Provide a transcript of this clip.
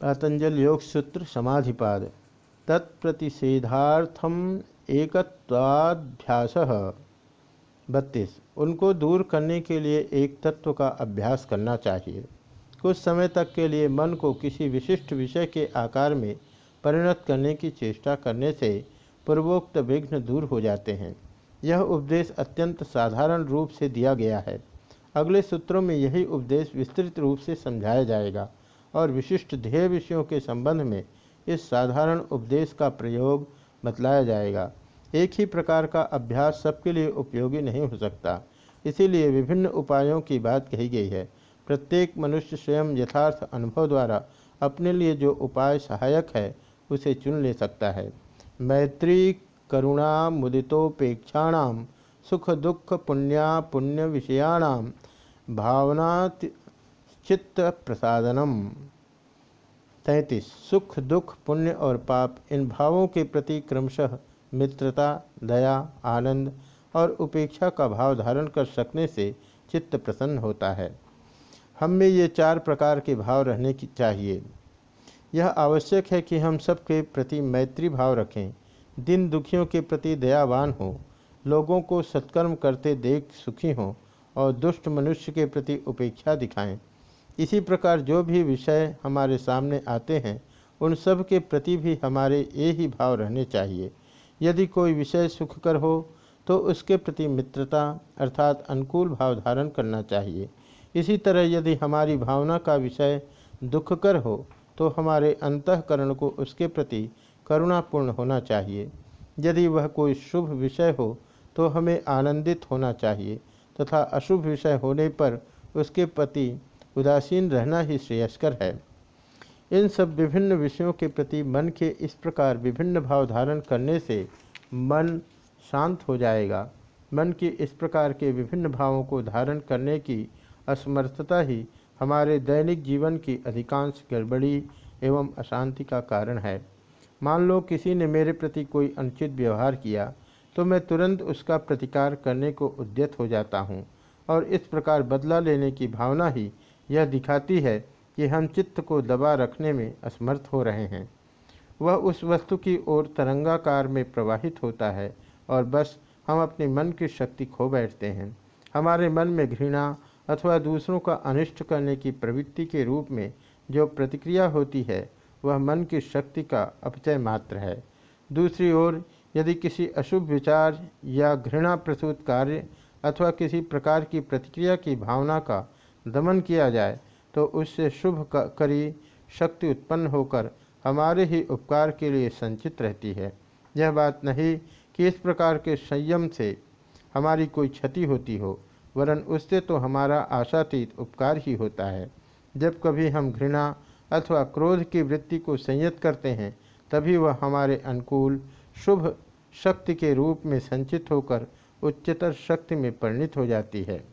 पातंजल योग सूत्र समाधिपाद। तत्प्रतिषेधार्थम एकत्वाभ्यास। बत्तीस। उनको दूर करने के लिए एक तत्व का अभ्यास करना चाहिए। कुछ समय तक के लिए मन को किसी विशिष्ट विषय के आकार में परिणत करने की चेष्टा करने से पूर्वोक्त विघ्न दूर हो जाते हैं। यह उपदेश अत्यंत साधारण रूप से दिया गया है। अगले सूत्रों में यही उपदेश विस्तृत रूप से समझाया जाएगा। और विशिष्ट ध्येय विषयों के संबंध में इस साधारण उपदेश का प्रयोग बतलाया जाएगा। एक ही प्रकार का अभ्यास सबके लिए उपयोगी नहीं हो सकता। इसीलिए विभिन्न उपायों की बात कही गई है। प्रत्येक मनुष्य स्वयं यथार्थ अनुभव द्वारा अपने लिए जो उपाय सहायक है, उसे चुन ले सकता है। मैत्री करुणा मुदितोपेक्षाणाम सुख दुख पुण्या पुण्य विषयाणाम भावना चित्त प्रसादनम तैंतीस, सुख, दुख, पुण्य और पाप, इन भावों के प्रति क्रमशः मित्रता, दया, आनंद और उपेक्षा का भाव धारण कर सकने से चित्त प्रसन्न होता है। हम में ये चार प्रकार के भाव रहने की चाहिए। यह आवश्यक है कि हम सबके प्रति मैत्री भाव रखें, दिन दुखियों के प्रति दयावान हों, लोगों को सत्कर्म करते देख सुखी हों और दुष्ट मनुष्य के प्रति उपेक्षा दिखाएँ। इसी प्रकार जो भी विषय हमारे सामने आते हैं, उन सब के प्रति भी हमारे ये ही भाव रहने चाहिए। यदि कोई विषय सुखकर हो तो उसके प्रति मित्रता अर्थात अनुकूल भाव धारण करना चाहिए। इसी तरह यदि हमारी भावना का विषय दुखकर हो तो हमारे अंतकरण को उसके प्रति करुणापूर्ण होना चाहिए। यदि वह कोई शुभ विषय हो तो हमें आनंदित होना चाहिए तथा अशुभ विषय होने पर उसके प्रति उदासीन रहना ही श्रेयस्कर है। इन सब विभिन्न विषयों के प्रति मन के इस प्रकार विभिन्न भाव धारण करने से मन शांत हो जाएगा। मन की इस प्रकार के विभिन्न भावों को धारण करने की असमर्थता ही हमारे दैनिक जीवन की अधिकांश गड़बड़ी एवं अशांति का कारण है। मान लो किसी ने मेरे प्रति कोई अनुचित व्यवहार किया तो मैं तुरंत उसका प्रतिकार करने को उद्यत हो जाता हूँ और इस प्रकार बदला लेने की भावना ही यह दिखाती है कि हम चित्त को दबा रखने में असमर्थ हो रहे हैं। वह उस वस्तु की ओर तरंगाकार में प्रवाहित होता है और बस हम अपने मन की शक्ति खो बैठते हैं। हमारे मन में घृणा अथवा दूसरों का अनिष्ट करने की प्रवृत्ति के रूप में जो प्रतिक्रिया होती है, वह मन की शक्ति का अपचय मात्र है। दूसरी ओर, यदि किसी अशुभ विचार या घृणा प्रसूत कार्य अथवा किसी प्रकार की प्रतिक्रिया की भावना का दमन किया जाए तो उससे शुभ करी शक्ति उत्पन्न होकर हमारे ही उपकार के लिए संचित रहती है। यह बात नहीं कि इस प्रकार के संयम से हमारी कोई क्षति होती हो, वरन उससे तो हमारा आशातीत उपकार ही होता है। जब कभी हम घृणा अथवा क्रोध की वृत्ति को संयत करते हैं, तभी वह हमारे अनुकूल, शुभ शक्ति के रूप में संचित होकर उच्चतर शक्ति में परिणित हो जाती है।